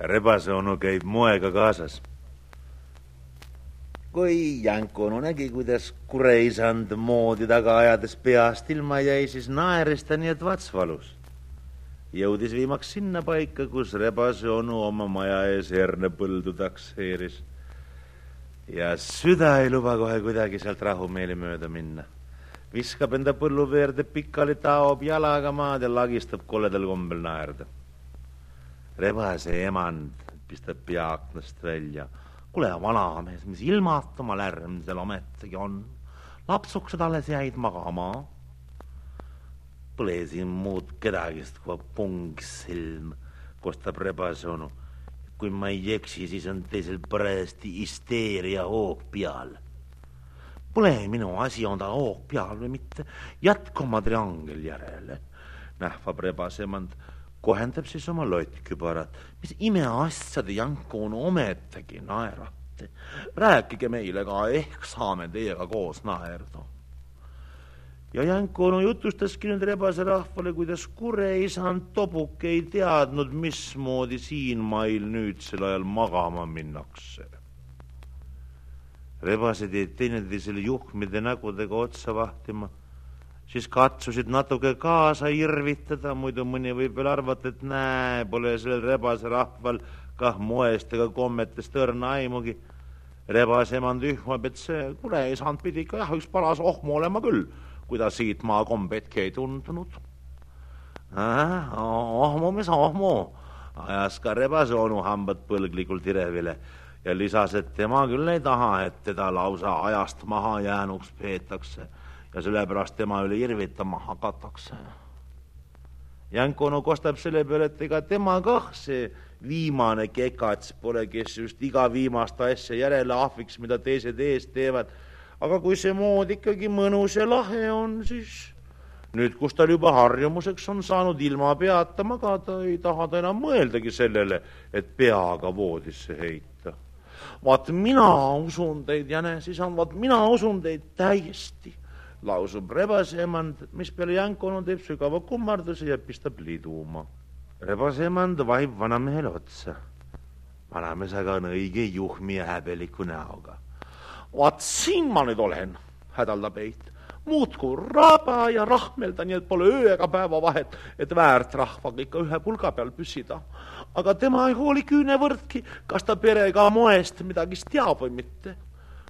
rebase onu käib moega kaasas. kui Janko onu nägi, kuidas kureisand moodi taga ajades peast ilma jäi, siis naeris ta nii, et vats valus. jõudis viimaks sinna paika, kus rebase onu oma maja ees hernepõldu takseeris. ja süda ei luba kohe kuidagi sealt rahumeeli mööda minna viskab enda põllu veerde pikali, taob jalaga maad ja lagistab koledal kombel naerda rebase emand pistab pea aknast välja. kuule, vanamees, mis ilmatuma lärm seal ometigi on. lapsukesed alles jäid magama. Pole siin muud kedagist kui pungsilm, kostab rebase onu. kui ma ei eksi, siis on teisel parajasti hüsteeria hoog peal. Pole minu asi, on tal hoog peal või mitte, jätku oma triangel järele, nähvab rebase emand kohendab siis oma lottkübarat. mis imeasjade Janko on ometigi naerate. rääkige meile ka, ehk saame teiega koos naerda. ja Janko onu jutustaski nüüd rebase rahvale, kuidas kureisand Tobuk ei teadnud, mismoodi siinmail nüüdsel ajal magama minnakse. rebased jäid teineteisele juhmide nägudega otsa vahtima siis katsusid natuke kaasa irvitada, muidu mõni võib veel arvata, et näe, pole sellel rebase rahval kah moest ega kommetest õrna aimugi. rebase emand ühmab, et see kureisand pidi ikka jah, üks paras ohmu olema küll, kui ta siit maa kombetki ei tundunud. ohmu, mis ohmu, ajas ka rebase onu hambad põlglikult irevile ja lisas, et tema küll ei taha, et teda lausa ajast maha jäänuks peetakse ja sellepärast tema üle irvitama hakatakse. Jankonu kostab selle peale, et ega tema kah see viimane kekats pole, kes just iga viimast asja järele ahviks, mida teised ees teevad. aga kui see mood ikkagi mõnus ja lahe on, siis nüüd, kus tal juba harjumuseks on saanud ilma peata magada, ei taha ta enam mõeldagi sellele, et peaga voodisse heita. vaat mina usun teid, jänesisand, vaat mina usun teid täiesti lausub rebasemand, mispeale Jankonu teeb sügava kummarduse ja pistab liduma. rebasemand vahib vanamehele otsa. vanamees aga on õige juhmi ja häbeliku näoga. vaat siin ma nüüd olen, hädaldab Heit muudkui raba ja rahmelda, nii et pole öö ega päeva vahet, et väärt rahvaga ikka ühe pulga peal püsida. aga tema ei hooli küünevõrdki, kas ta perega moest midagi teab või mitte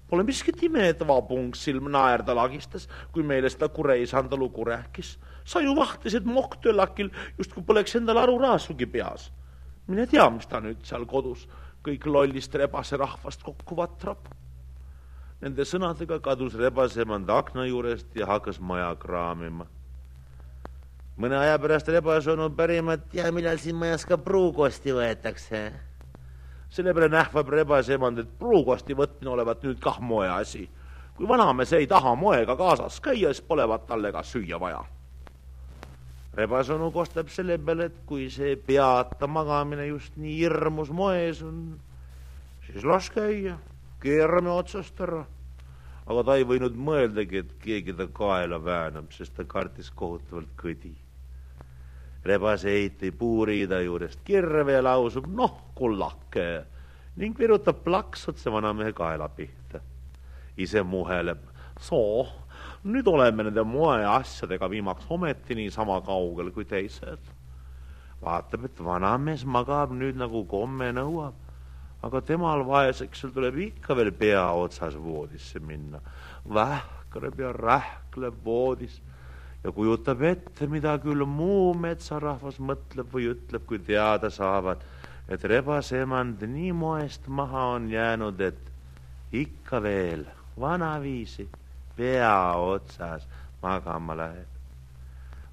Pole miskit ime, et vabungsilm naerda lagistas, kui meile seda kureisanda lugu rääkis. sa ju vahtisid mokktölakil, justkui poleks endal aru raasugi peas. mine tea, mis ta nüüd seal kodus kõik lollist rebase rahvast kokku vatrab. Nende sõnadega kadus rebase emand akna juurest ja hakkas maja kraamima. mõne aja pärast rebase onu pärima, et ja millal siin majas ka pruukosti võetakse selle peale nähvab rebase emand, et pruukosti võtmine olevat nüüd kah moeasi. kui vanamees ei taha moega kaasas käia, siis polevat talle ka süüa vaja. rebase onu kostab selle peale, et kui see peata magamine just nii hirmus moes on, siis las käia, keerame otsast ära. aga ta ei võinud mõeldagi, et keegi ta kaela väänab, sest ta kartis kohutavalt kõdi rebase heiti puuriida juurest kirve ja lausub noh, kullake ning virutab plaksutse vanamehe kaela pihta. ise muheleb, soo, nüüd oleme nende moeasjadega viimaks ometi niisama kaugel kui teised. vaatab, et vanamees magab nüüd nagu komme nõuab, aga temal vaesekesel tuleb ikka veel pea otsas voodisse minna. vähkreb ja rähkleb voodis ja kujutab ette, mida küll muu metsarahvas mõtleb või ütleb, kui teada saavad, et rebase emand nii moest maha on jäänud, et ikka veel vanaviisi pea otsas magama läheb.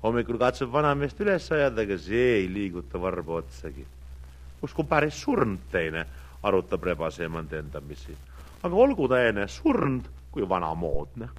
hommikul katsub vanameest üles ajada, aga see ei liiguta varba otsagi. usku päris surnud teine, arutab rebase emand endamisi. aga olgu ta enne surnud kui vanamoodne